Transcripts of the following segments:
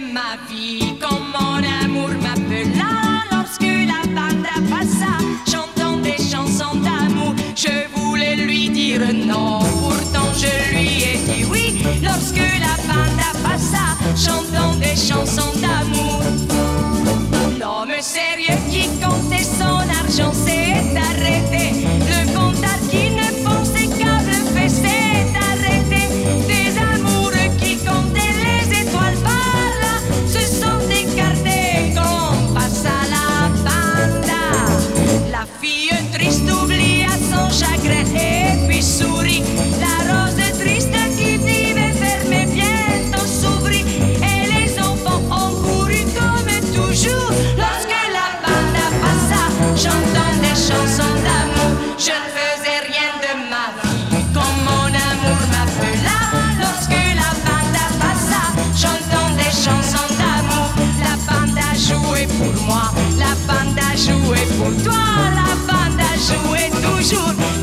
ma vie quand mon amour m'appela lorsque la pandra passa chantant des chansons d'amour. Je voulais lui dire non pourtant je lui ai dit oui. Lorsque la pandra passa chantant des chansons d'amour. L'homme sérieux qui comptait son argent s'est arrêté. la bande à jouer pour toi, la bande à jouer toujours.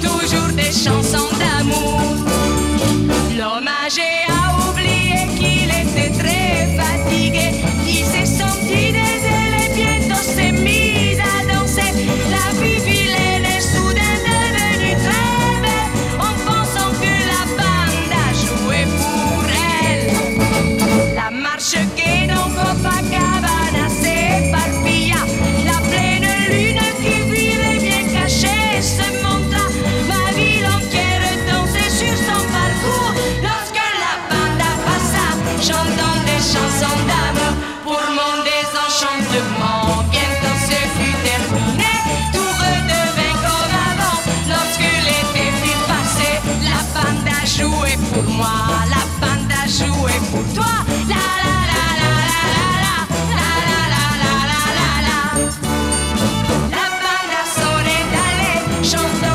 jouer pour toi. La la la la la la la la la la la la la la la la la la la